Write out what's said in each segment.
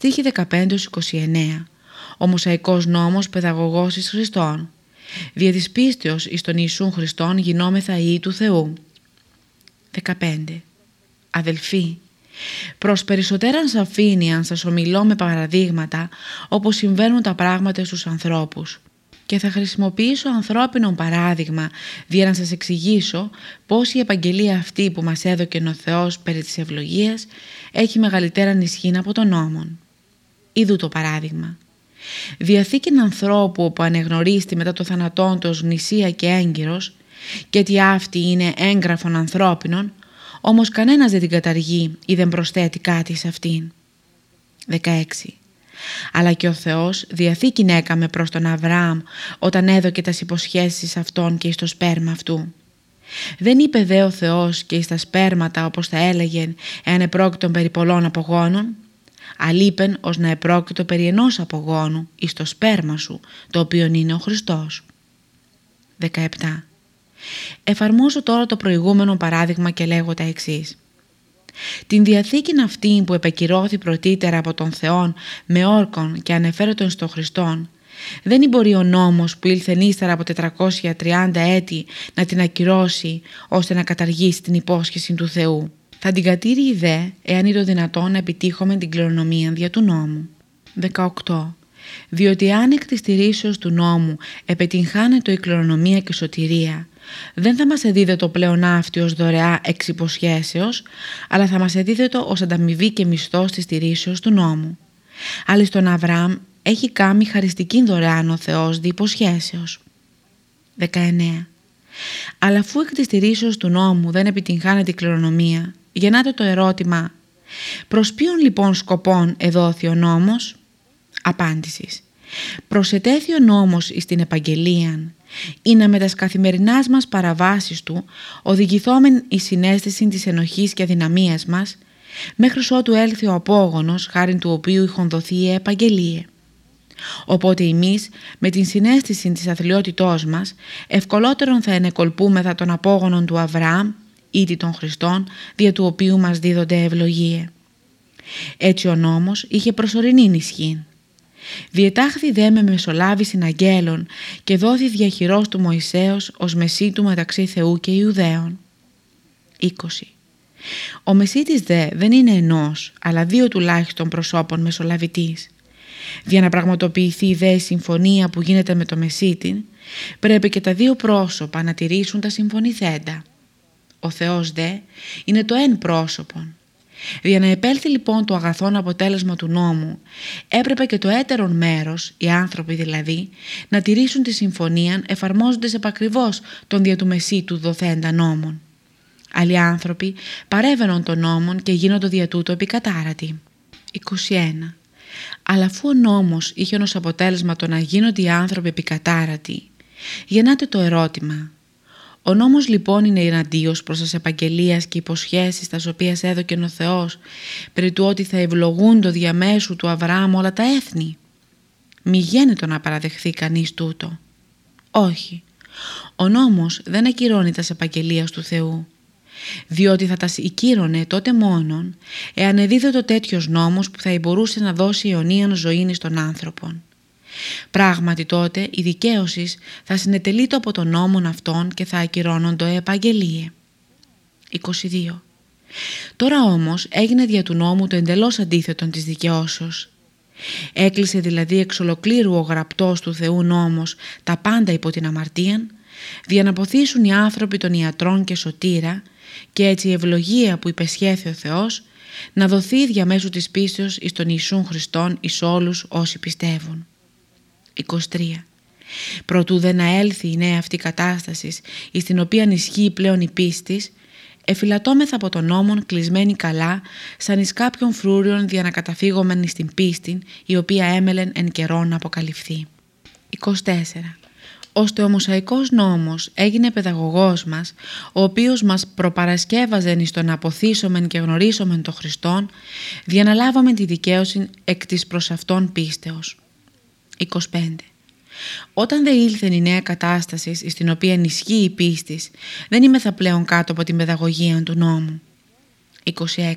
Στίχη 15-29 Ο Μοσαϊκός νόμος παιδαγωγός εις Χριστόν. Δια της πίστεως εις τον Ιησούν Χριστόν γινόμεθα ή του Θεού. 15 Αδελφοί Προς περισσότεραν σαφήνεια σας ομιλώ με παραδείγματα όπως συμβαίνουν τα πράγματα στους ανθρώπους. Και θα χρησιμοποιήσω ανθρώπινο παράδειγμα για να σας εξηγήσω πως η επαγγελία αυτή που μας έδωκε ο Θεός περί της ευλογίας έχει μεγαλύτερα νησχύν από τον νόμον. Είδου το παράδειγμα. Διαθήκη ανθρώπου που ανεγνωρίστη μετά το θανατόν του νησία και έγκυρος και ότι αυτή είναι έγγραφον ανθρώπινων, όμως κανένας δεν την καταργεί ή δεν προσθέτει κάτι σε αυτήν. 16 αλλά και ο Θεός διαθήκην έκαμε προς τον Αβραάμ όταν έδωκε τας υποσχέσεις αυτών και εις το σπέρμα αυτού. Δεν είπε δε ο Θεός και εις τα σπέρματα όπως θα έλεγεν εάν επρόκειτον περί πολλών απογόνων, αλείπεν ως να επρόκειτο περί ενός απογόνου εις το σπέρμα σου, το οποίο είναι ο Χριστός. 17. Εφαρμόζω τώρα το προηγούμενο παράδειγμα και λέγω τα εξής. Την Διαθήκη αυτή που επεκυρώθη πρωτήτερα από τον Θεόν με όρκον και ανεφέρετον στο Χριστόν, δεν μπορεί ο νόμος που ήλθε ύστερα από 430 έτη να την ακυρώσει ώστε να καταργήσει την υπόσχεση του Θεού. Θα την κατήρει δε εάν είναι το δυνατόν να επιτύχουμε την κληρονομία δια του νόμου. 18. Διότι αν εκ της του νόμου επετυγχάνεται η κληρονομία και σωτηρία, δεν θα μας εδίδετο πλέον αυτή ως δωρεά εξ υποσχέσεως, αλλά θα μας εδίδετο ως ανταμοιβή και μισθός της στηρίσεως του νόμου. Αλλά στον Αβραάμ έχει κάνει χαριστική δωρεάν ο Θεός δι' υποσχέσεως. 19. Αλλά αφού εκ της στηρίσεως του νόμου δεν επιτυγχάνεται η κληρονομία, γεννάται το ερώτημα «Προς ποιον λοιπόν σκοπών εδόθη ο νόμος» Απάντησης «Προσετέθη ο νόμος εις την Επαγγελίαν ή να με τας καθημερινάς μας παραβάσεις του οδηγηθόμεν η συνέστηση της ενοχής και αδυναμίας μας μέχρι ότου έλθει ο απόγονος χάρη του οποίου είχον δοθεί η επαγγελία. Οπότε εμείς με την συνέστηση της αθλειότητός μας ευκολότερον θα ενεκολπούμεθα τον απόγονον του Αβραάμ ήτι των Χριστών δια του οποίου μας δίδονται ευλογία. Έτσι ο νόμος είχε προσωρινή ισχύ. Διετάχθη δε με μεσολάβηση αγγέλων και δόθη διαχειρός του Μωυσέως ως μεσίτου μεταξύ Θεού και Ιουδαίων. 20. Ο μεσίτης δε δεν είναι ενός, αλλά δύο τουλάχιστον προσώπων μεσολαβητής. Για να πραγματοποιηθεί δε η συμφωνία που γίνεται με το μεσίτη, πρέπει και τα δύο πρόσωπα να τηρήσουν τα συμφωνηθέντα. Ο Θεός δε είναι το εν πρόσωπον για να επέλθει λοιπόν το αγαθόν αποτέλεσμα του νόμου, έπρεπε και το έτερον μέρος, οι άνθρωποι δηλαδή, να τηρήσουν τη συμφωνία εφαρμόζοντας επακριβώς τον δια του μεσίτου δοθέντα νόμων. Άλλοι άνθρωποι παρέβαιναν τον νόμον και γίνονται δια τούτο επικατάρατοι. 21. Αλλά αφού ο νόμος είχε ως αποτέλεσμα το να γίνονται οι άνθρωποι επικατάρατοι, γεννάται το ερώτημα ο νόμος λοιπόν είναι εναντίος προς τις επαγγελίες και υποσχέσεις τας οποίας έδωκε ο Θεός περί του ότι θα ευλογούν το διαμέσου του Αβραάμ όλα τα έθνη. Μη γένετο να παραδεχθεί κανείς τούτο. Όχι. Ο νόμος δεν ακυρώνει τας επαγγελίες του Θεού διότι θα τας οικείρωνε τότε μόνον εάν εδίδωτο τέτοιος νόμος που θα μπορούσε να δώσει αιωνίαν ζωή στον άνθρωπον. Πράγματι τότε η δικαίωσης θα συνετελείται από τον νόμον αυτόν και θα ακυρώνοντο επαγγελίες. 22. Τώρα όμως έγινε δια του νόμου το εντελώς αντίθετον της δικαιώσεως. Έκλεισε δηλαδή εξ ολοκλήρου ο γραπτός του Θεού νόμος τα πάντα υπό την αμαρτίαν, για να ποθήσουν οι άνθρωποι των ιατρών και σωτήρα και έτσι η ευλογία που υπεσχέθη ο Θεός να δοθεί διαμέσου της πίστεως εις τον Ιησούν Χριστόν εις όλους όσοι πιστεύουν. 23. Προτού δεν έλθει η νέα αυτή κατάστασης εις την οποία ισχύει πλέον η πίστη, εφυλατώμεθα από τον νόμον κλεισμένη καλά σαν εις κάποιον φρούριον για να καταφύγομεν στην πίστη η οποία έμελεν εν καιρό να αποκαλυφθεί. 24. Ώστε ο Μοσαϊκός νόμος έγινε παιδαγωγός μας, ο οποίος μας προπαρασκεύαζε εις το να αποθήσομεν και γνωρίσομεν το Χριστόν, διαναλάβαμε τη δικαίωση εκ της προς αυτόν πίστεως. 25. Όταν δε ήλθε η νέα κατάσταση στην οποία ενισχύει η πίστη, δεν είμαι θα πλέον κάτω από την παιδαγωγία του νόμου. 26.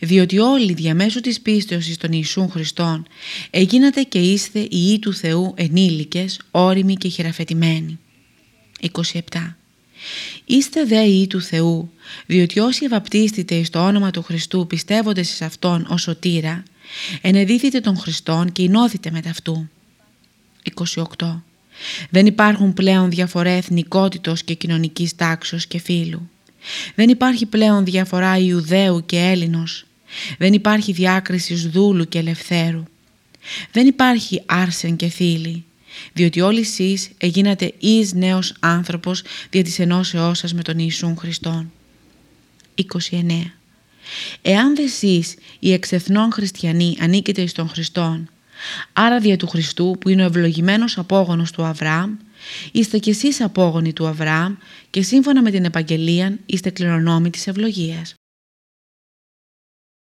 διότι όλοι διαμέσου της πίστεως εις τον Ιησούν Χριστόν έγινατε και είστε οι Υιοί του Θεού ενήλικες, όριμοι και χειραφετημένοι. 27. Είστε δε Υιοί του Θεού, διότι όσοι ευαπτίστητε εις το όνομα του Χριστού πιστεύοντες εις Αυτόν ως σωτήρα, ενεδίθητε τον Χριστόν και ενώθητε με ταυτού. 28. Δεν υπάρχουν πλέον διαφορά εθνικότητος και κοινωνικής τάξεως και φύλου. Δεν υπάρχει πλέον διαφορά Ιουδαίου και Έλληνος. Δεν υπάρχει διάκριση δούλου και ελευθέρου. Δεν υπάρχει άρσεν και θήλη, διότι όλοι εσείς έγινατε εις νέος άνθρωπος δια της ενώσεώς σας με τον Ιησούν Χριστόν. 29. Εάν δε εσείς οι εξεθνών χριστιανοί ανήκετε εις τον Χριστόν, άρα δια του Χριστού που είναι ο ευλογημένος απόγονος του Αβραάμ, είστε κι εσείς απόγονοι του Αβραάμ και σύμφωνα με την Επαγγελία είστε κληρονόμοι της ευλογίας.